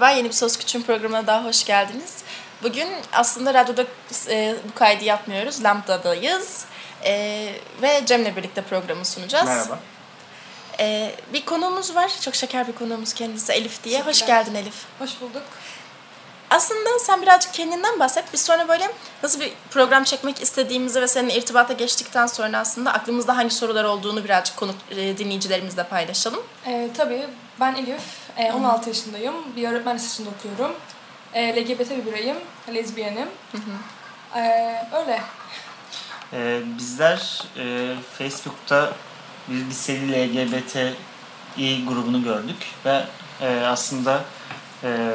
Merhaba, yeni bir Söz Küçüğün programına daha hoş geldiniz. Bugün aslında radyoda e, bu kaydı yapmıyoruz, Lambda'dayız e, ve Cem'le birlikte programı sunacağız. Merhaba. E, bir konuğumuz var, çok şeker bir konuğumuz kendisi Elif diye. Hoş geldin Elif. Hoş bulduk. Aslında sen birazcık kendinden bahset. Biz sonra böyle nasıl bir program çekmek istediğimizi ve seninle irtibata geçtikten sonra aslında aklımızda hangi sorular olduğunu birazcık konuk e, dinleyicilerimizle paylaşalım. Ee, tabii ben Elif, e, 16 yaşındayım. Bir öğretmen lisesinde okuyorum. E, LGBT bir bireyim, lezbiyenim. Ee, öyle. Ee, bizler e, Facebook'ta bir liseli LGBTİ grubunu gördük ve e, aslında e,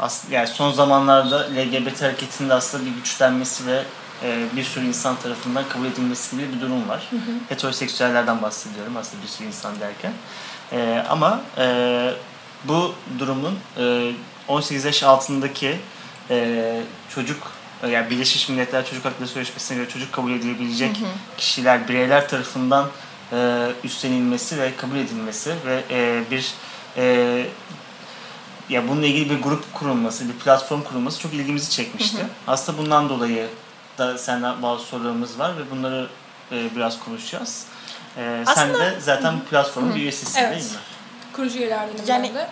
as, yani son zamanlarda LGBT hareketinde aslında bir güçlenmesi ve e, bir sürü insan tarafından kabul edilmesi gibi bir durum var. Heteroseksüellerden bahsediyorum aslında bir sürü insan derken. E, ama e, bu durumun e, 18 yaş altındaki e, çocuk yani Birleşmiş Milletler Çocuk Hakları Sözleşmesi'ne göre çocuk kabul edilebilecek kişiler, bireyler tarafından e, üstlenilmesi ve kabul edilmesi ve e, bir e, ya bununla ilgili bir grup kurulması, bir platform kurulması çok ilgimizi çekmişti. Aslında bundan dolayı da senden bazı sorularımız var ve bunları e, biraz konuşacağız. E, sen Aslında- de zaten bu platformun bir üyesisin Evet. değil mi? Kurucu üyelerdenim Yani- de.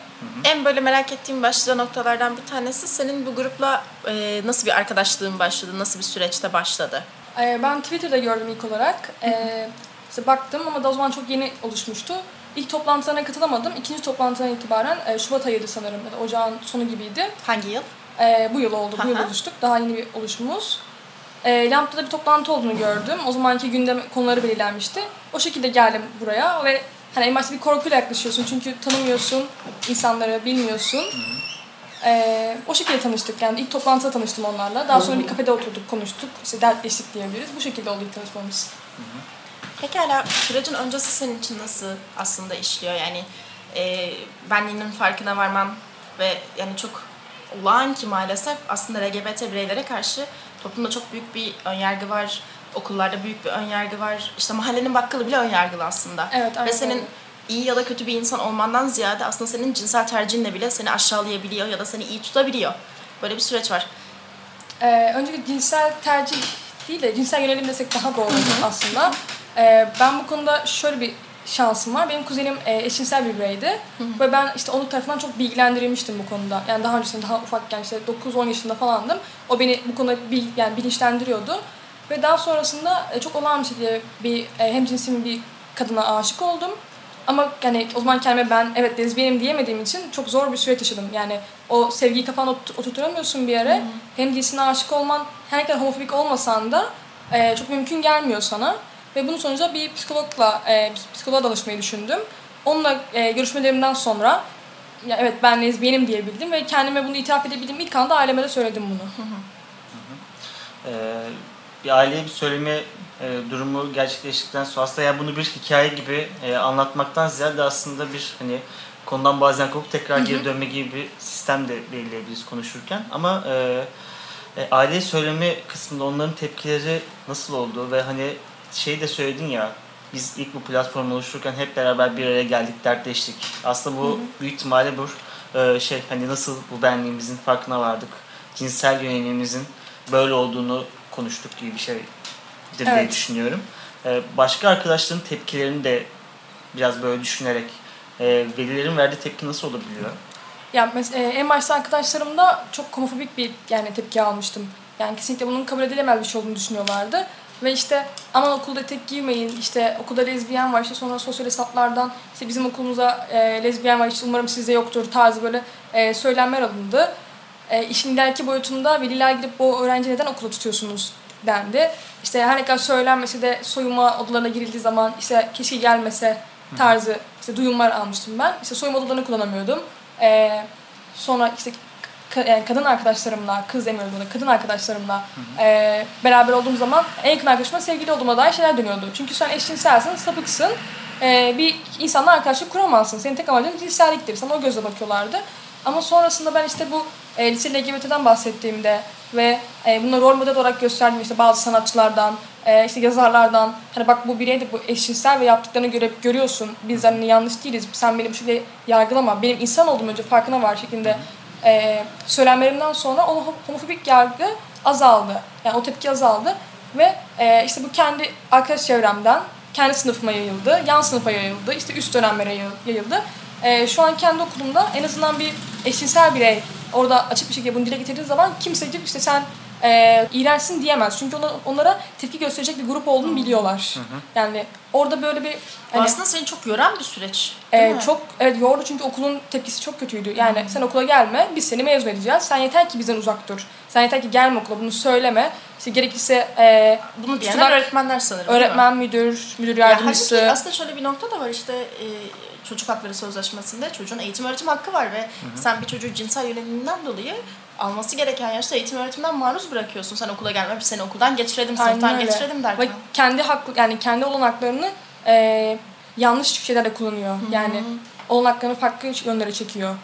En böyle merak ettiğim başlıca noktalardan bir tanesi senin bu grupla e, nasıl bir arkadaşlığın başladı, nasıl bir süreçte başladı? Ee, ben Twitter'da gördüm ilk olarak. Ee, işte baktım ama da o zaman çok yeni oluşmuştu. İlk toplantılarına katılamadım. İkinci toplantıdan itibaren e, Şubat ayıydı sanırım ya da ocağın sonu gibiydi. Hangi yıl? Ee, bu yıl oldu. Bu yıl oluştuk. Daha yeni bir oluşumuz. Ee, Lambda'da bir toplantı olduğunu gördüm. O zamanki gündem konuları belirlenmişti. O şekilde geldim buraya ve hani en başta bir korkuyla yaklaşıyorsun. Çünkü tanımıyorsun insanları, bilmiyorsun. Ee, o şekilde tanıştık. Yani ilk toplantıda tanıştım onlarla. Daha sonra bir kafede oturduk, konuştuk. İşte dertleştik diyebiliriz. Bu şekilde oldu ilk tanışmamız. Pekala sürecin öncesi senin için nasıl aslında işliyor? Yani e, benliğinin farkına varman ve yani çok olağan ki maalesef aslında LGBT bireylere karşı toplumda çok büyük bir önyargı var. Okullarda büyük bir önyargı var. İşte mahallenin bakkalı bile önyargılı aslında. Evet, Ve senin iyi ya da kötü bir insan olmandan ziyade aslında senin cinsel tercihinle bile seni aşağılayabiliyor ya da seni iyi tutabiliyor. Böyle bir süreç var. Ee, öncelikle cinsel tercih değil de cinsel yönelim desek daha doğru aslında. Ee, ben bu konuda şöyle bir şansım var. Benim kuzenim e, eşcinsel bir bireydi. Ve ben işte onun tarafından çok bilgilendirilmiştim bu konuda. Yani daha öncesinde daha ufakken işte 9-10 yaşında falandım. O beni bu konuda bil, yani bilinçlendiriyordu. Ve daha sonrasında e, çok olağan bir şekilde bir e, hem cinsim bir kadına aşık oldum. Ama yani o zaman kendime ben evet lezbiyenim diyemediğim için çok zor bir süreç yaşadım. Yani o sevgiyi kafana ot- oturtamıyorsun bir yere. Hem cinsine aşık olman her ne kadar homofobik olmasan da e, çok mümkün gelmiyor sana. Ve bunun sonucunda bir psikologla, e, psikoloğa danışmayı düşündüm. Onunla e, görüşmelerimden sonra ya evet ben lezbiyenim diyebildim ve kendime bunu itiraf edebildiğim ilk anda aileme de söyledim bunu. Ee, bir aileye bir söyleme e, durumu gerçekleştikten sonra aslında yani bunu bir hikaye gibi e, anlatmaktan ziyade aslında bir hani konudan bazen kopup tekrar geri dönme gibi bir sistem de belirleyebiliriz konuşurken ama e, e, aileye söyleme kısmında onların tepkileri nasıl oldu ve hani şey de söyledin ya biz ilk bu platformu oluştururken hep beraber bir araya geldik, dertleştik. Aslında bu büyük ihtimalle bu e, şey hani nasıl bu benliğimizin farkına vardık, cinsel yönelimimizin böyle olduğunu konuştuk gibi bir diye Evet. düşünüyorum. E, başka arkadaşların tepkilerini de biraz böyle düşünerek e, velilerin verdiği tepki nasıl olabiliyor? Ya e, en başta arkadaşlarımda çok homofobik bir yani tepki almıştım. Yani kesinlikle bunun kabul edilemez bir şey olduğunu düşünüyorlardı. Ve işte aman okulda tek giymeyin, işte okulda lezbiyen var, işte sonra sosyal hesaplardan işte bizim okulumuza e, lezbiyen var, işte umarım sizde yoktur tarzı böyle e, söylemler alındı. E, işin ileriki boyutunda veliler gidip bu öğrenci neden okula tutuyorsunuz dendi. İşte her ne kadar söylenmese de soyunma odalarına girildiği zaman işte keşke gelmese tarzı işte duyumlar almıştım ben. İşte soyunma odalarını kullanamıyordum. E, sonra işte yani kadın arkadaşlarımla, kız demiyorum burada, kadın arkadaşlarımla e, beraber olduğum zaman en yakın arkadaşıma sevgili olduğuma dair şeyler dönüyordu. Çünkü sen eşcinselsin, sapıksın. E, bir insanla arkadaşlık kuramazsın. Senin tek amacın cinselliktir. Sana o gözle bakıyorlardı. Ama sonrasında ben işte bu e, lise LGBT'den bahsettiğimde ve e, bunları rol model olarak gösterdiğim işte bazı sanatçılardan, e, işte yazarlardan hani bak bu bireydi bu eşcinsel ve yaptıklarını göre görüyorsun. Biz hani yanlış değiliz. Sen beni bu şekilde yargılama. Benim insan olduğum önce farkına var şeklinde e, söylemlerimden sonra o hom- homofobik yargı azaldı. Yani o tepki azaldı ve e, işte bu kendi arkadaş çevremden kendi sınıfıma yayıldı, yan sınıfa yayıldı, işte üst dönemlere yayıl- yayıldı. E, şu an kendi okulumda en azından bir eşcinsel birey orada açık bir şekilde bunu dile getirdiği zaman kimse gidip işte sen e, iğrençsin diyemez. Çünkü ona- onlara tepki gösterecek bir grup olduğunu biliyorlar. Yani orada böyle bir hani, aslında seni çok yoran bir süreç. mi? çok evet yordu çünkü okulun tepkisi çok kötüydü. Yani sen okula gelme, biz seni mezun edeceğiz. Sen yeter ki bizden uzak dur. Sen yeter ki gelme okula, bunu söyleme. İşte gerekirse e, Bunu diyenler öğretmenler sanırım öğretmen, müdür, müdür Ya yardımcısı. halbuki aslında şöyle bir nokta da var işte e, çocuk hakları sözleşmesinde çocuğun eğitim öğretim hakkı var ve sen bir çocuğu cinsel yöneliminden dolayı alması gereken yaşta eğitim öğretimden maruz bırakıyorsun. Sen okula gelme, biz seni okuldan geçirelim, sınıftan geçirelim derken. Ve kendi haklı yani kendi olanaklarını e, yanlış şeylerle kullanıyor. Yani olanaklarını farklı yönlere çekiyor.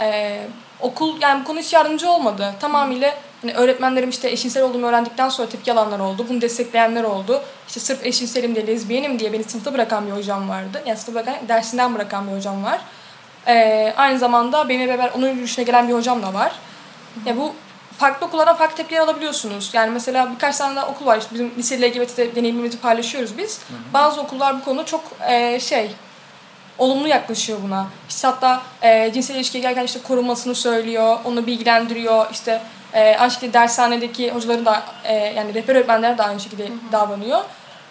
E, okul yani bu konu hiç yardımcı olmadı. Tamamıyla hani öğretmenlerim işte eşcinsel olduğumu öğrendikten sonra tepki alanlar oldu. Bunu destekleyenler oldu. İşte sırf eşcinselim diye, lezbiyenim diye beni sınıfta bırakan bir hocam vardı. Yani sınıfta bırakan, dersinden bırakan bir hocam var. E, aynı zamanda benimle beraber onun yürüyüşüne gelen bir hocam da var. Ya bu farklı okullardan farklı tepkiler alabiliyorsunuz. Yani mesela birkaç tane daha okul var. İşte bizim lise LGBT'de deneyimimizi paylaşıyoruz biz. Bazı okullar bu konuda çok e, şey olumlu yaklaşıyor buna. İşte hatta e, cinsel ilişkiye gelirken işte korunmasını söylüyor, onu bilgilendiriyor. İşte e, aynı şekilde dershanedeki hocaları da e, yani rehber öğretmenler de aynı şekilde davranıyor.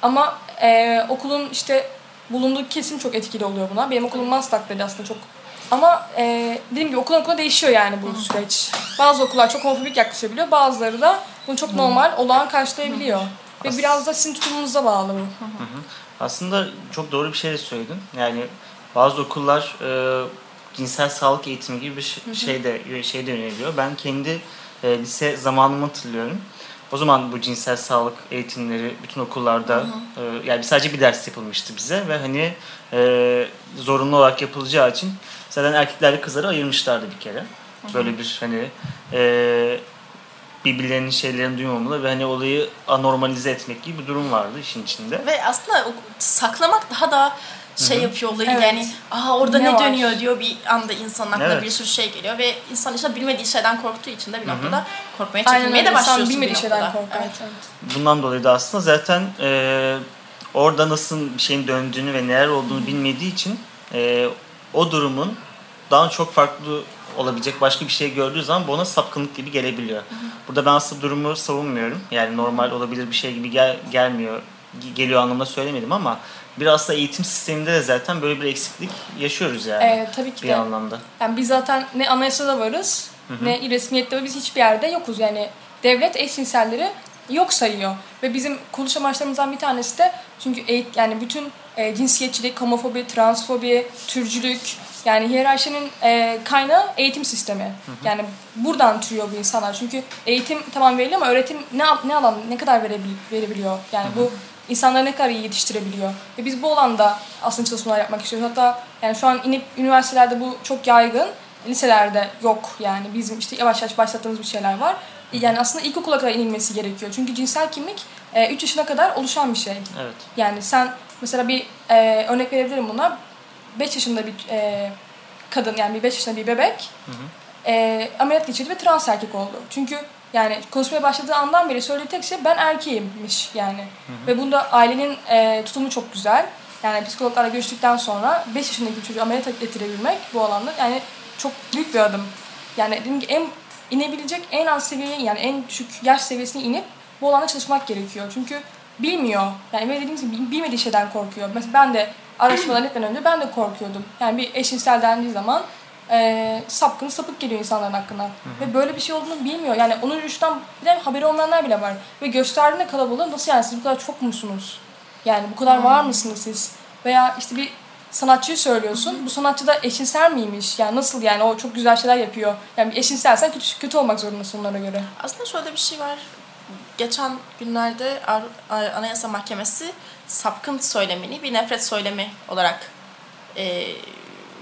Ama e, okulun işte bulunduğu kesim çok etkili oluyor buna. Benim okulum Maslak'taydı aslında çok ama e, dediğim gibi okuldan okula değişiyor yani bu süreç. Bazı okullar çok homofobik yaklaşabiliyor, bazıları da bunu çok normal, olağan karşılayabiliyor. Ve biraz da sizin tutumunuza bağlı bu. Aslında çok doğru bir şey de söyledin. Yani bazı okullar e, cinsel sağlık eğitimi gibi bir ş- şey de şey de yöneliyor. Ben kendi e, lise zamanımı hatırlıyorum. O zaman bu cinsel sağlık eğitimleri bütün okullarda e, yani sadece bir ders yapılmıştı bize ve hani e, zorunlu olarak yapılacağı için zaten erkeklerle kızları ayırmışlardı bir kere. Böyle bir hani e, birbirlerinin şeylerini duymamalı ve hani olayı anormalize etmek gibi bir durum vardı işin içinde. Ve aslında saklamak daha da şey yapıyor olayı Evet. yani aa orada Ne ne, var? dönüyor diyor bir anda insanın aklına Evet. bir sürü şey geliyor ve insan işte bilmediği şeyden korktuğu için de bir noktada korkmaya Aynen öyle. de başlıyorsun bir bilmediği şeyden korkar. Evet. Evet. Bundan dolayı da aslında zaten e, orada nasıl bir şeyin döndüğünü ve neler olduğunu bilmediği için e, o durumun daha çok farklı olabilecek başka bir şey gördüğü zaman bu ona sapkınlık gibi gelebiliyor. Burada ben aslında durumu savunmuyorum. Yani normal olabilir bir şey gibi gel, gelmiyor, ge- geliyor anlamda söylemedim ama biraz da eğitim sisteminde de zaten böyle bir eksiklik yaşıyoruz yani Ee, tabii ki bir de. anlamda. Yani biz zaten ne anayasada varız, ne resmiyette biz hiçbir yerde yokuz. Yani devlet eşcinselleri yok sayıyor. Ve bizim kuruluş amaçlarımızdan bir tanesi de çünkü eğit, yani bütün e, cinsiyetçilik, homofobi, transfobi, türcülük yani hiyerarşinin e, kaynağı eğitim sistemi. Yani buradan türüyor bu insanlar. Çünkü eğitim tamam veriliyor ama öğretim ne ne alan ne kadar verebil, verebiliyor? Yani bu insanları ne kadar iyi yetiştirebiliyor. Ve biz bu alanda aslında çalışmalar yapmak istiyoruz. Hatta yani şu an inip üniversitelerde bu çok yaygın. Liselerde yok yani. Bizim işte yavaş yavaş başlattığımız bir şeyler var. Yani aslında ilkokula kadar inilmesi gerekiyor. Çünkü cinsel kimlik 3 yaşına kadar oluşan bir şey. Evet. Yani sen mesela bir e, örnek verebilirim buna. 5 yaşında bir e, kadın yani bir 5 yaşında bir bebek e, ameliyat geçirdi ve trans erkek oldu. Çünkü yani konuşmaya başladığı andan beri söylediği tek şey ben erkeğimmiş yani. Ve bunda ailenin e, tutumu çok güzel. Yani psikologlarla görüştükten sonra 5 yaşındaki bir çocuğu ameliyat ettirebilmek bu alanda yani çok büyük bir adım. Yani dediğim gibi en inebilecek en az seviyeye yani en düşük yaş seviyesine inip bu alanda çalışmak gerekiyor. Çünkü bilmiyor. Yani ve dediğim gibi bilmediği şeyden korkuyor. Mesela ben de araştırmalar etmeden önce ben de korkuyordum. Yani bir eşcinsel dendiği zaman e, sapkın sapık geliyor insanların hakkında. Ve böyle bir şey olduğunu bilmiyor. Yani onun yürüyüşten bile haberi olmayanlar bile var. Ve gösterdiğinde kalabalığı nasıl yani siz bu kadar çok musunuz? Yani bu kadar var mısınız siz? Veya işte bir sanatçıyı söylüyorsun. Bu sanatçı da eşcinsel miymiş? Yani nasıl yani o çok güzel şeyler yapıyor. Yani eşcinselsen kötü, kötü olmak zorundasın onlara göre. Aslında şöyle bir şey var. Geçen günlerde Anayasa Mahkemesi sapkın söylemini bir nefret söylemi olarak e,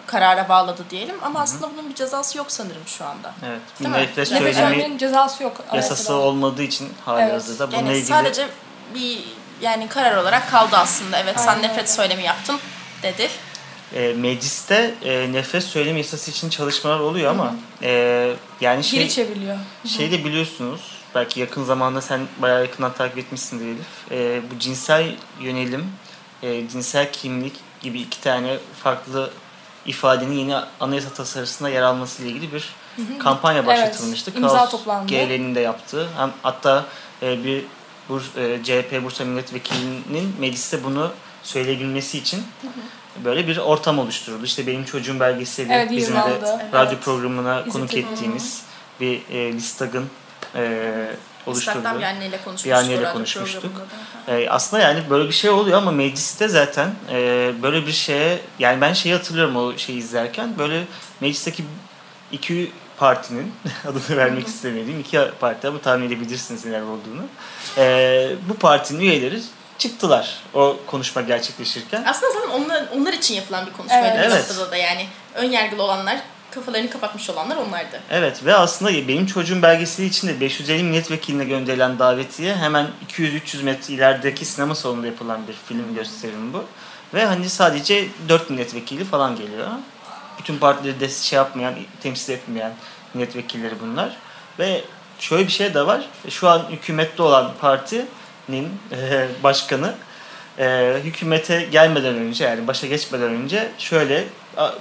karara bağladı diyelim. Ama aslında bunun bir cezası yok sanırım şu anda. Evet. Bir Değil mi? nefret Nefret Nefret söylemi cezası yok. yasası olmadığı için hali Evet. hazırda bununla Yani ilgili sadece bir yani karar olarak kaldı aslında. Evet sen Aynen nefret öyle. söylemi yaptın dedi. e, mecliste e, nefret söylemi yasası için çalışmalar oluyor ama e, yani şey Geri çevriliyor. Şey de biliyorsunuz, belki yakın zamanda sen bayağı yakından takip etmişsindir Elif. Ee, bu cinsel yönelim, e, cinsel kimlik gibi iki tane farklı ifadenin yeni anayasa tasarısında yer alması ile ilgili bir kampanya başlatılmıştı. imza Kaos toplandı. GL'nin de yaptığı. Hem, hatta e, bir Burs, e, CHP Bursa Milletvekilinin mecliste bunu söyleyebilmesi için böyle bir ortam oluşturuldu. İşte benim çocuğum belgeseli Evet, bizim de yayınlandı. radyo Evet. programına konuk İzledim. ettiğimiz bir e, Listag'ın e. Instagram bir anneyle konuşmuştuk. Bir anneyle. E, aslında yani böyle bir şey oluyor ama mecliste zaten e, böyle bir şeye yani ben şeyi hatırlıyorum o şeyi izlerken böyle meclisteki iki partinin adını vermek istemediğim iki parti ama tahmin edebilirsiniz neler olduğunu. E, bu partinin üyeleri çıktılar o konuşma gerçekleşirken. Aslında zaten onlar, onlar için yapılan bir konuşmaydı Evet. bir noktada da yani. Ön yargılı olanlar, kafalarını kapatmış olanlar onlardı. Evet ve aslında benim çocuğum belgeseli için de 550 milletvekiline gönderilen davetiye hemen 200-300 metre ilerideki sinema salonunda yapılan bir film gösterimi bu. Ve hani sadece 4 milletvekili falan geliyor. Bütün partileri de şey yapmayan, temsil etmeyen milletvekilleri bunlar. Ve şöyle bir şey de var. Şu an hükümette olan partinin eee, başkanı eee, hükümete gelmeden önce yani başa geçmeden önce şöyle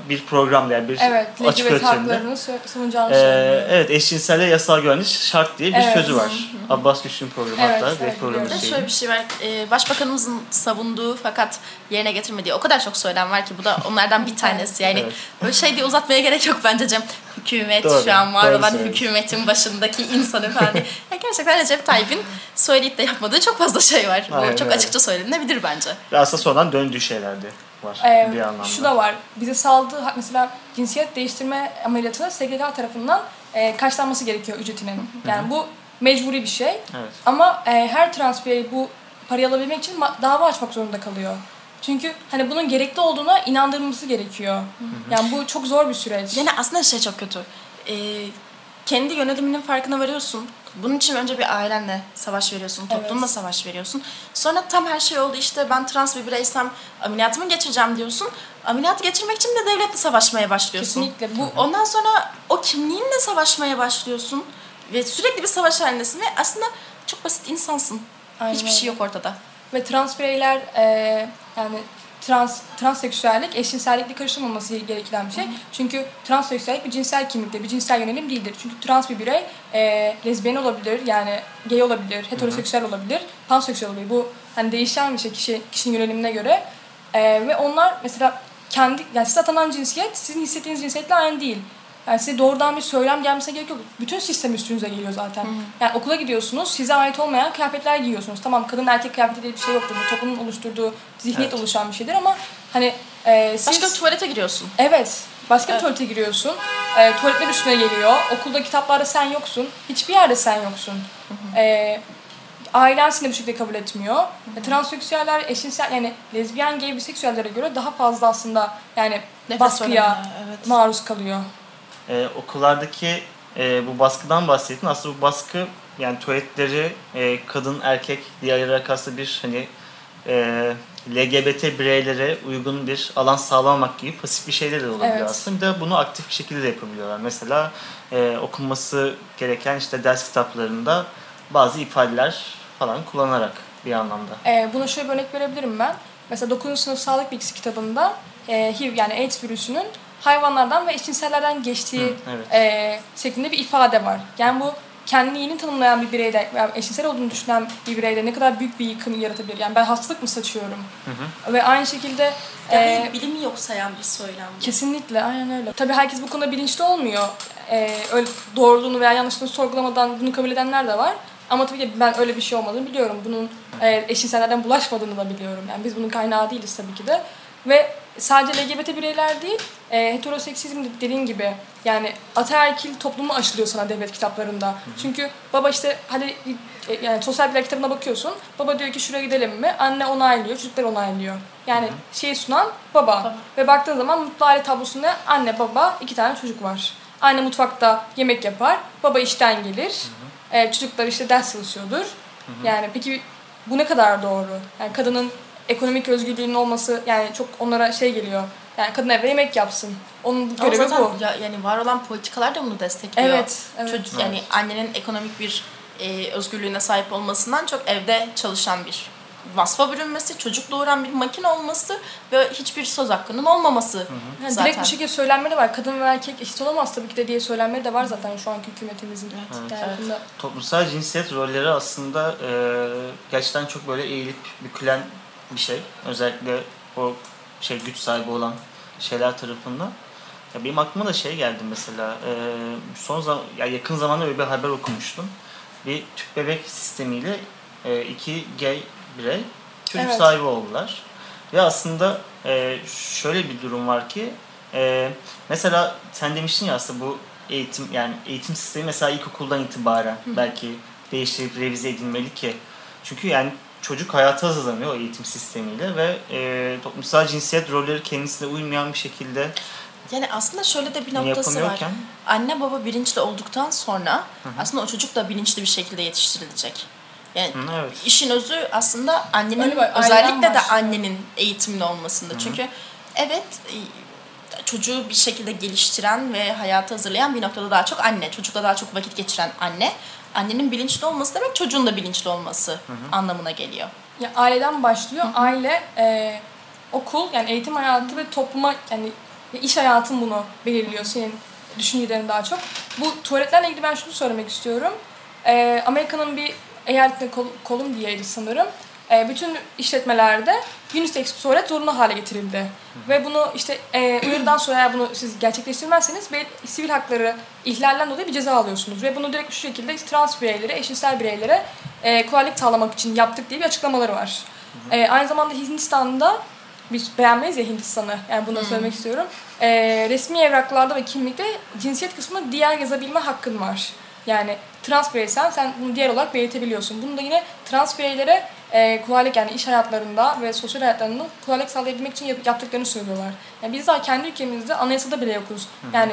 bir program yani bir Evet, açık öğretimde haklarını sö- savunacağını ee, söylüyor. evet eşcinselle yasal güvenlik şart diye bir Evet. sözü var. Abbas Güçlü'nün programı Evet, hatta. evet, programı şeyi. şöyle bir şey var. e, Başbakanımızın savunduğu fakat yerine getirmediği o kadar çok söylem var ki bu da onlardan bir tanesi. Yani Evet. böyle şey diye uzatmaya gerek yok bence Cem. Hükümet Doğru, şu an var olan hükümetin başındaki insan efendi. ya gerçekten Recep Tayyip'in söyleyip de yapmadığı çok fazla şey var. Bu Aynen çok öyle. açıkça söylenebilir bence. Ve aslında sonradan döndüğü şeyler de var Ee, bir anlamda. şu da var. Bize saldığı mesela cinsiyet değiştirme ameliyatı SGK tarafından e, karşılanması gerekiyor ücretinin. Yani bu mecburi bir şey. Evet. Ama e, her trans birey bu parayı alabilmek için dava açmak zorunda kalıyor. Çünkü hani bunun gerekli olduğuna inandırılması gerekiyor. Yani bu çok zor bir süreç. Yani aslında şey çok kötü. Ee, kendi yöneliminin farkına varıyorsun. Bunun için önce bir ailenle savaş veriyorsun, Evet. toplumla savaş veriyorsun. Sonra tam her şey oldu işte ben trans bir bireysem ameliyatımı geçireceğim diyorsun. Ameliyatı geçirmek için de devletle savaşmaya başlıyorsun. Kesinlikle. Bu Ondan sonra o kimliğinle savaşmaya başlıyorsun. Ve sürekli bir savaş halindesin ve aslında çok basit insansın. Aynen Hiçbir şey yok ortada. ve trans bireyler e, yani trans transseksüellik eşcinsellikle karıştırılmaması gereken bir şey. Çünkü transseksüellik bir cinsel kimlikte, bir cinsel yönelim değildir. Çünkü trans bir birey e, lezbiyen olabilir, yani gay olabilir, heteroseksüel olabilir, panseksüel olabilir. Bu hani değişen bir şey kişi kişinin yönelimine göre. E, ve onlar mesela kendi yani size atanan cinsiyet sizin hissettiğiniz cinsiyetle aynı değil. Yani size doğrudan bir söylem gelmesine gerek yok. Bütün sistem üstünüze geliyor zaten. Yani okula gidiyorsunuz, size ait olmayan kıyafetler giyiyorsunuz. Tamam kadın erkek kıyafeti diye bir şey yoktur. Bu toplumun oluşturduğu zihniyet Evet. oluşan bir şeydir ama hani e, siz... Başka bir tuvalete giriyorsun. Evet. Başka bir Evet. tuvalete giriyorsun. E, tuvaletler üstüne geliyor. Okulda kitaplarda sen yoksun. Hiçbir yerde sen yoksun. E, ailen seni bu şekilde kabul etmiyor. E, transseksüeller, eşcinsel yani lezbiyen, gay, biseksüellere göre daha fazla aslında yani Nefret baskıya evet. maruz kalıyor. Ee, okullardaki e, bu baskıdan bahsettin. Aslında bu baskı yani tuvaletleri e, kadın erkek diye ayırarak aslında bir hani e, LGBT bireylere uygun bir alan sağlamak gibi pasif bir şeyler de olabiliyor Evet. aslında. Bir de bunu aktif bir şekilde de yapabiliyorlar. Mesela e, okunması gereken işte ders kitaplarında bazı ifadeler falan kullanarak bir anlamda. Ee, buna şöyle bir örnek verebilirim ben. Mesela 9. sınıf sağlık bilgisi kitabında e, HIV yani AIDS virüsünün hayvanlardan ve eşcinsellerden geçtiği Hı, evet. e, şeklinde bir ifade var. Yani bu kendini yeni tanımlayan bir bireyde veya eşcinsel olduğunu düşünen bir bireyde ne kadar büyük bir yıkım yaratabilir. Yani ben hastalık mı saçıyorum? Ve aynı şekilde Yani e, bilimi yok sayan bir söylem. Kesinlikle, aynen öyle. Tabii herkes bu konuda bilinçli olmuyor. Ee, öyle doğruluğunu veya yanlışlığını sorgulamadan bunu kabul edenler de var. Ama tabii ki ben öyle bir şey olmadığını biliyorum. Bunun e, eşcinsellerden bulaşmadığını da biliyorum. Yani biz bunun kaynağı değiliz tabii ki de. Ve sadece LGBT bireyler değil, e, heteroseksizm de dediğin gibi yani ataerkil toplumu aşılıyor sana devlet kitaplarında. Çünkü baba işte hadi e, yani sosyal bilgiler kitabına bakıyorsun. Baba diyor ki şuraya gidelim mi? Anne onaylıyor, çocuklar onaylıyor. Yani şeyi sunan baba. Baba. Ve baktığın zaman mutlu aile tablosunda anne baba iki tane çocuk var. Anne mutfakta yemek yapar, baba işten gelir. E, çocuklar işte ders çalışıyordur. Yani peki bu ne kadar doğru? Yani kadının ekonomik özgürlüğünün olması yani çok onlara şey geliyor. Yani kadın evde yemek yapsın. Onun görevi zaten bu. ya- yani var olan politikalar da bunu destekliyor. Evet, evet. Çocuk yani annenin ekonomik bir e, özgürlüğüne sahip olmasından çok evde çalışan bir vasfa bürünmesi, çocuk doğuran bir makine olması ve hiçbir söz hakkının olmaması Yani zaten. direkt bir şekilde söylenme de var. Kadın ve erkek eşit olamaz tabii ki de diye söylenme de var zaten şu anki hükümetimizin. Evet, Yani evet. Toplumsal cinsiyet rolleri aslında e, gerçekten çok böyle eğilip bükülen bir şey. Özellikle o şey güç sahibi olan şeyler tarafından. Ya benim aklıma da şey geldi mesela. e, son zaman ya yakın zamanda öyle bir haber okumuştum. Bir tüp bebek sistemiyle e, iki gay birey çocuk Evet. sahibi oldular. Ve aslında e, şöyle bir durum var ki e, mesela sen demiştin ya aslında bu eğitim yani eğitim sistemi mesela ilkokuldan itibaren belki değiştirip revize edilmeli ki çünkü yani çocuk hayata hazırlanıyor eğitim sistemiyle ve e, toplumsal cinsiyet rolleri kendisine uymayan bir şekilde Yani aslında şöyle de bir noktası var. Anne baba bilinçli olduktan sonra aslında o çocuk da bilinçli bir şekilde yetiştirilecek. Yani Hı, evet. işin özü aslında annenin var, özellikle de annenin eğitimli olmasında. Çünkü evet e, çocuğu bir şekilde geliştiren ve hayata hazırlayan bir noktada daha çok anne. Çocukla daha çok vakit geçiren anne. Annenin bilinçli olması demek çocuğun da bilinçli olması anlamına geliyor. Ya aileden başlıyor. Aile, e, okul yani eğitim hayatı ve topluma yani iş hayatın bunu belirliyor senin düşüncelerin daha çok. Bu tuvaletlerle ilgili ben şunu söylemek istiyorum. E, Amerika'nın bir eyaletinde Kol- Kolumbiya'ydı sanırım. E, bütün işletmelerde unisex tuvalet zorunlu hale getirildi. Ve bunu işte e, uyarıdan sonra eğer bunu siz gerçekleştirmezseniz be- sivil hakları ihlalden dolayı bir ceza alıyorsunuz. Ve bunu direkt şu şekilde trans bireylere, eşcinsel bireylere e, kolaylık sağlamak için yaptık diye bir açıklamaları var. E, aynı zamanda Hindistan'da biz beğenmeyiz ya Hindistan'ı. Yani bunu söylemek istiyorum. E, resmi evraklarda ve kimlikte cinsiyet kısmında diğer yazabilme hakkın var. Yani trans bireysen sen bunu diğer olarak belirtebiliyorsun. Bunu da yine trans bireylere e, kolaylık yani iş hayatlarında ve sosyal hayatlarında kolaylık sağlayabilmek için yap- yaptıklarını söylüyorlar. Yani biz daha kendi ülkemizde anayasada bile yokuz. Yani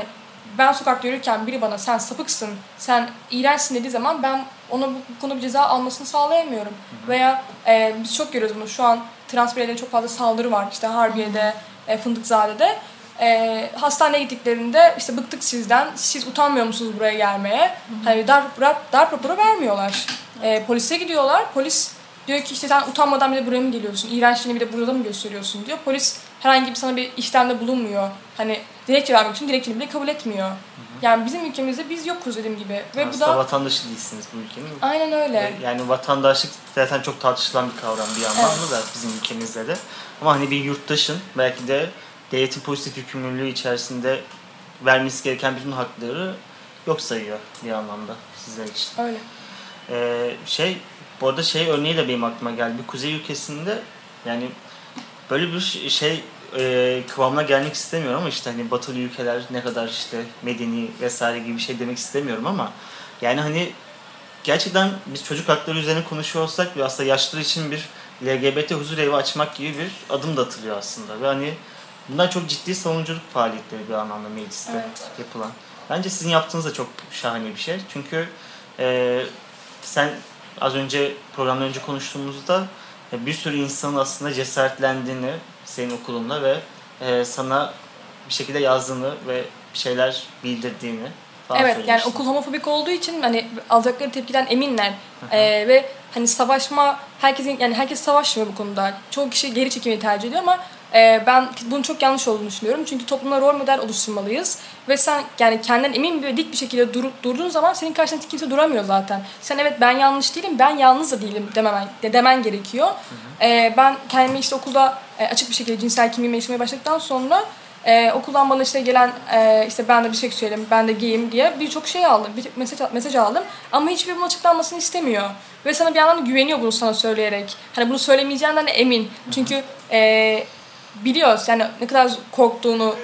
ben sokakta yürürken biri bana sen sapıksın, sen iğrençsin dediği zaman ben ona bu, bu konuda bir ceza almasını sağlayamıyorum. Veya e, biz çok görüyoruz bunu. Şu an trans bireylere çok fazla saldırı var. İşte Harbiye'de, e, Fındıkzade'de. E, hastaneye gittiklerinde işte bıktık sizden, siz utanmıyor musunuz buraya gelmeye? Hani darp, darp, darp raporu vermiyorlar. E, polise gidiyorlar, polis diyor ki işte sen utanmadan bile buraya mı geliyorsun? İğrençliğini bir de burada mı gösteriyorsun diyor. Polis herhangi bir sana bir işlemde bulunmuyor. Hani dilekçe vermek için dilekçeni bile kabul etmiyor. Yani bizim ülkemizde biz yokuz dediğim gibi. Ve bu aslında da vatandaşı değilsiniz bu ülkenin. aynen öyle. Yani vatandaşlık zaten çok tartışılan bir kavram bir anlamda da bizim ülkemizde de. Ama hani bir yurttaşın belki de devletin pozitif yükümlülüğü içerisinde vermesi gereken bütün hakları yok sayıyor bir anlamda sizler için. Öyle. Ee, şey bu arada şey örneği de benim aklıma geldi. Bir kuzey ülkesinde yani böyle bir şey e, kıvamına gelmek istemiyorum ama işte hani batılı ülkeler ne kadar işte medeni vesaire gibi bir şey demek istemiyorum ama yani hani gerçekten biz çocuk hakları üzerine konuşuyor olsak ve aslında yaşlılar için bir LGBT huzur evi açmak gibi bir adım da atılıyor aslında ve hani bunlar çok ciddi savunuculuk faaliyetleri bir anlamda mecliste Evet. yapılan. Bence sizin yaptığınız da çok şahane bir şey. Çünkü e, sen az önce programdan önce konuştuğumuzda e, bir sürü insanın aslında cesaretlendiğini senin okulunda ve e, sana bir şekilde yazdığını ve bir şeyler bildirdiğini falan Evet yani okul homofobik olduğu için hani alacakları tepkiden eminler. Ee, ve hani savaşma herkesin yani herkes savaşmıyor bu konuda. Çoğu kişi geri çekimi tercih ediyor ama e, ben bunun çok yanlış olduğunu düşünüyorum. Çünkü toplumda rol model oluşturmalıyız. Ve sen yani kendinden emin ve dik bir şekilde dur, durduğun zaman senin karşında kimse duramıyor zaten. Sen evet ben yanlış değilim, ben yalnız da değilim dememen, de demen gerekiyor. Ee, ben kendimi işte okulda e, açık bir şekilde cinsel kimliğimi yaşamaya başladıktan sonra ee, okuldan bana işte gelen e, işte ben de biseksüelim, ben de gayim diye birçok şey aldım, bir mesaj, mesaj aldım. Ama hiçbir bunun açıklanmasını istemiyor. Ve sana bir yandan da güveniyor bunu sana söyleyerek. Hani bunu söylemeyeceğinden de emin. Çünkü e, biliyoruz yani ne kadar korktuğunu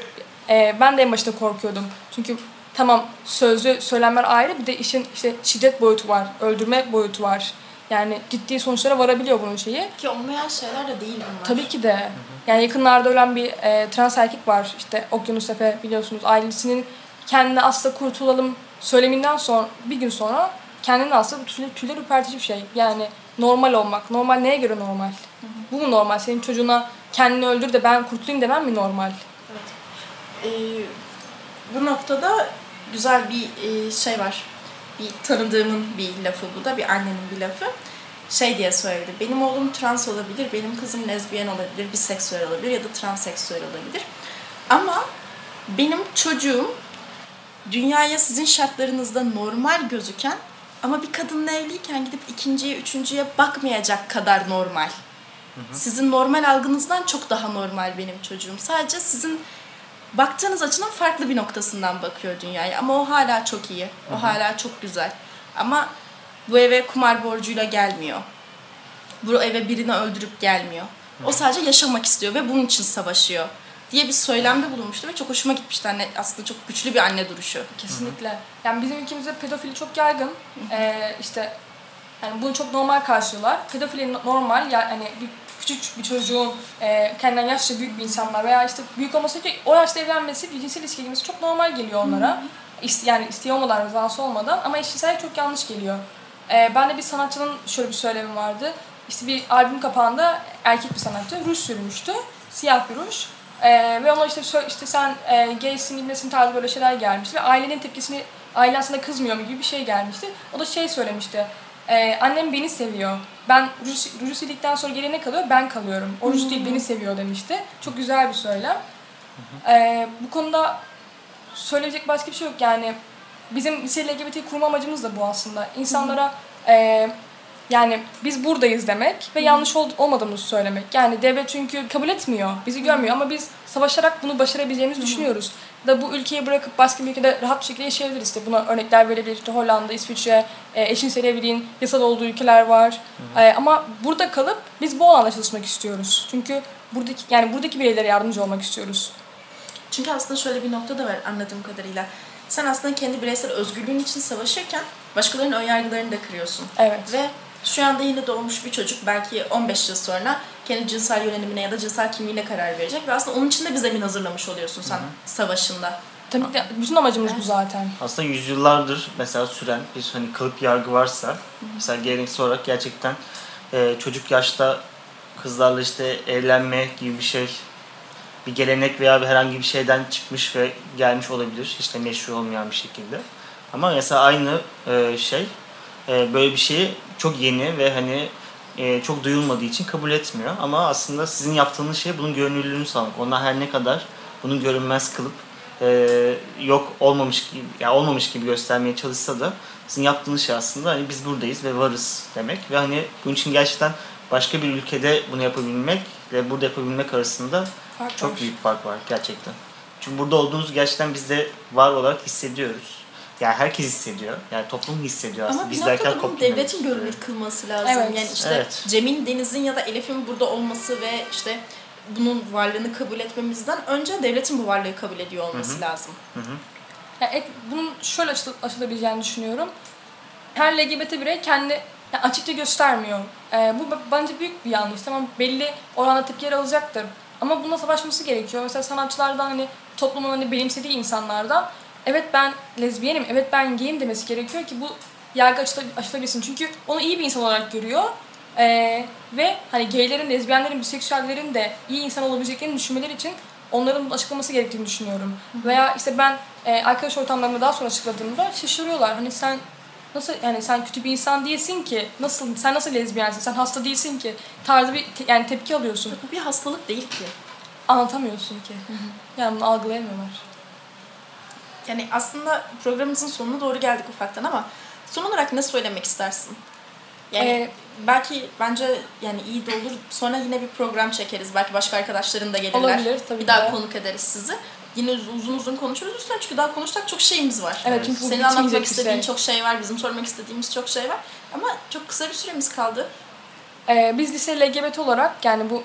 e, ben de en başta korkuyordum. Çünkü tamam sözlü söylemler ayrı bir de işin işte şiddet boyutu var, öldürme boyutu var. Yani ciddi sonuçlara varabiliyor bunun şeyi. Ki olmayan şeyler de değil bunlar. Tabii ki de. Yani yakınlarda ölen bir e, trans erkek var. İşte Okyanus Efe biliyorsunuz ailesinin kendine aslında kurtulalım söyleminden sonra bir gün sonra kendini aslında tüyler, tüyler ürpertici bir şey. Yani normal olmak. Normal neye göre normal? Bu mu normal? Senin çocuğuna kendini öldür de ben kurtulayım demem mi normal? Ee, bu noktada güzel bir e, şey var. Bir tanıdığımın bir lafı bu da, bir annenin bir lafı. Şey diye söyledi, benim oğlum trans olabilir, benim kızım lezbiyen olabilir, biseksüel olabilir ya da transseksüel olabilir. Ama benim çocuğum dünyaya sizin şartlarınızda normal gözüken ama bir kadınla evliyken gidip ikinciye, üçüncüye bakmayacak kadar normal. Sizin normal algınızdan çok daha normal benim çocuğum. Sadece sizin baktığınız açının farklı bir noktasından bakıyor dünyaya. Ama o hala çok iyi. O hala çok güzel. Ama bu eve kumar borcuyla gelmiyor. Bu eve birini öldürüp gelmiyor. O sadece yaşamak istiyor ve bunun için savaşıyor diye bir söylemde bulunmuştu ve çok hoşuma gitmişti. Anne, aslında çok güçlü bir anne duruşu. Kesinlikle. Yani bizim ülkemizde pedofili çok yaygın. Ee, işte yani bunu çok normal karşılıyorlar. Pedofili normal yani bir küçük bir çocuğun e, kendinden yaşça büyük bir insanlar veya işte büyük olması ki o yaşta evlenmesi, bir cinsel ilişkiye girmesi çok normal geliyor onlara. İste, yani isteği olmadan, rızası olmadan ama eşcinsel çok yanlış geliyor. Ee, ben de bir sanatçının şöyle bir söylemi vardı. İşte bir albüm kapağında erkek bir sanatçı ruj sürmüştü. Siyah bir ruj. Ee, ve ona işte işte sen e, gaysin, bilmesin tarzı böyle şeyler gelmişti. Ve ailenin tepkisini, aile aslında kızmıyor mu gibi bir şey gelmişti. O da şey söylemişti. E, annem beni seviyor. Ben sildikten sonra geriye ne kalıyor? Ben kalıyorum. O ruj değil beni seviyor demişti. Çok güzel bir söylem. E, bu konuda söyleyecek başka bir şey yok yani. Bizim lise LGBT kurma amacımız da bu aslında. İnsanlara e, yani biz buradayız demek ve yanlış ol, olmadığımızı söylemek. Yani devlet çünkü kabul etmiyor, bizi görmüyor ama biz savaşarak bunu başarabileceğimizi düşünüyoruz. Da bu ülkeyi bırakıp başka bir ülkede rahat bir şekilde yaşayabiliriz. İşte buna örnekler verebiliriz. İşte Hollanda, İsviçre, e, eşcinsel evliliğin yasal olduğu ülkeler var. E, ama burada kalıp biz bu alanda çalışmak istiyoruz. Çünkü buradaki yani buradaki bireylere yardımcı olmak istiyoruz. Çünkü aslında şöyle bir nokta da var anladığım kadarıyla. Sen aslında kendi bireysel özgürlüğün için savaşırken başkalarının önyargılarını da kırıyorsun. Evet. Ve şu anda yeni doğmuş bir çocuk belki 15 yıl sonra kendi cinsel yönelimine ya da cinsel kimliğine karar verecek ve aslında onun için de bir zemin hazırlamış oluyorsun sen savaşında. Tabii ki bütün amacımız bu zaten. Aslında yüzyıllardır mesela süren bir hani kalıp yargı varsa mesela geleneksel olarak gerçekten e, çocuk yaşta kızlarla işte evlenme gibi bir şey bir gelenek veya bir herhangi bir şeyden çıkmış ve gelmiş olabilir. işte meşru olmayan bir şekilde. Ama mesela aynı e, şey e, böyle bir şeyi çok yeni ve hani e, çok duyulmadığı için kabul etmiyor. Ama aslında sizin yaptığınız şey bunun görünürlüğünü sağlamak. Onlar her ne kadar bunu görünmez kılıp e, yok olmamış gibi ya olmamış gibi göstermeye çalışsa da sizin yaptığınız şey aslında hani biz buradayız ve varız demek ve hani bunun için gerçekten başka bir ülkede bunu yapabilmek ve burada yapabilmek arasında Fark çok var. büyük fark var gerçekten. Çünkü burada olduğunuzu gerçekten biz de var olarak hissediyoruz. Yani herkes hissediyor. Yani toplum hissediyor aslında. Ama bir biz derken toplum devletin görünür kılması lazım. Evet. Yani işte Evet. Cem'in, Deniz'in ya da Elif'in burada olması ve işte bunun varlığını kabul etmemizden önce devletin bu varlığı kabul ediyor olması lazım. Yani et- bunun şöyle açıl- açılabileceğini düşünüyorum. Her LGBT birey kendi yani açıkça göstermiyor. Ee, bu bence büyük bir yanlış. Tamam belli oranda tepkiler alacaktır. Ama bununla savaşması gerekiyor. Mesela sanatçılardan hani toplumun hani benimsediği insanlardan evet ben lezbiyenim, evet ben gayim demesi gerekiyor ki bu yargı açıla- açılabilsin. Çünkü onu iyi bir insan olarak görüyor. Ee, ve hani gaylerin, lezbiyenlerin, biseksüellerin de iyi insan olabileceklerini düşünmeleri için onların açıklaması gerektiğini düşünüyorum. Veya işte ben e, arkadaş ortamlarımda daha sonra açıkladığımda şaşırıyorlar. Hani sen nasıl yani sen kötü bir insan değilsin ki. Nasıl sen nasıl lezbiyensin? Sen hasta değilsin ki. Tarzı bir te- yani tepki alıyorsun. Bu bir hastalık değil ki. Anlatamıyorsun ki. Yani bunu algılayamıyorlar. Yani aslında programımızın sonuna doğru geldik ufaktan ama son olarak ne söylemek istersin? Yani Ee, belki bence yani iyi de olur. Sonra yine bir program çekeriz. Belki başka arkadaşların da gelirler. Olabilir, tabii Bir daha ki. konuk ederiz sizi. Yine uz- uzun uzun konuşuruz üstüne çünkü daha konuşacak çok şeyimiz var. Evet, çünkü Senin anlatmak istediğin şey. çok şey var, bizim sormak istediğimiz çok şey var. Ama çok kısa bir süremiz kaldı. Ee, biz lise LGBT olarak yani bu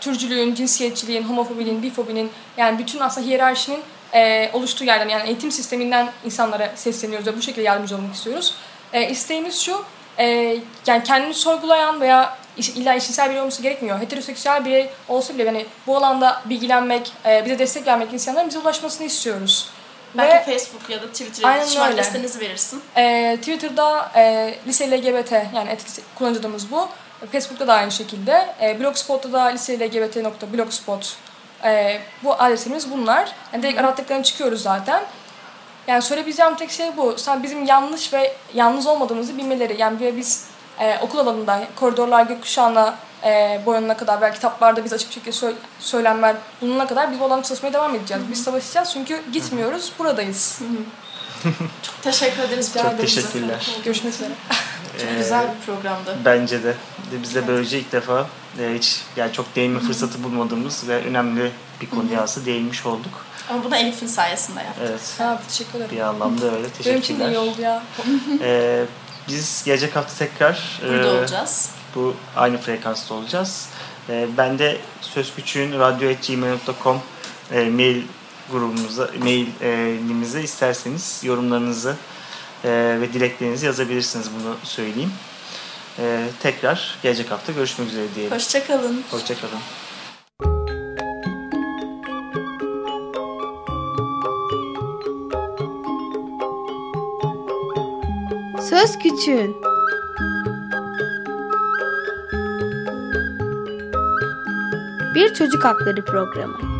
türcülüğün, cinsiyetçiliğin, homofobinin, bifobinin yani bütün aslında hiyerarşinin e, oluştuğu yerden yani eğitim sisteminden insanlara sesleniyoruz ve bu şekilde yardımcı olmak istiyoruz. E, isteğimiz şu, e, yani kendini sorgulayan veya iş, illa eşcinsel biri olması gerekmiyor. Heteroseksüel birey olsa bile yani bu alanda bilgilenmek, e, bize destek vermek insanların bize ulaşmasını istiyoruz. Belki Ve Facebook ya da Twitter'da Aynen iletişim adreslerinizi verirsin. e, Twitter'da e, lise LGBT yani etik kullanıcı adımız bu. Facebook'ta da aynı şekilde. E, Blogspot'ta da liselgbt.blogspot e, bu adresimiz bunlar. Yani direkt arattıklarına çıkıyoruz zaten. Yani söyleyebileceğim tek şey bu. Sen bizim yanlış ve yalnız olmadığımızı bilmeleri. Yani biz e, okul alanında koridorlar gökkuşağına e, boyanana kadar veya kitaplarda biz açık bir şekilde sö- bulunana kadar biz bu alanda çalışmaya devam edeceğiz. Biz savaşacağız çünkü gitmiyoruz. Buradayız. Çok teşekkür ederiz. Çok teşekkürler. Görüşmek üzere. Çok Ee, güzel bir programdı. Bence de. biz de böylece ilk defa e, hiç yani çok değinme fırsatı bulmadığımız ve önemli bir konuya aslında değinmiş olduk. Ama bunu Elif'in sayesinde yaptık. Evet. Ha, teşekkür ederim. Bir anlamda öyle. Benim için de Teşekkürler. iyi oldu ya. Ee, biz gelecek hafta tekrar Burada e, olacağız. bu aynı frekansta olacağız. Ee, ben de söz küçüğün radyo.gmail.com e, mail grubumuza, mailimize isterseniz yorumlarınızı e, ve dileklerinizi yazabilirsiniz bunu söyleyeyim. Ee, tekrar gelecek hafta görüşmek üzere diyelim. Hoşçakalın. Hoşçakalın. Söz Küçüğün Bir Çocuk Hakları Programı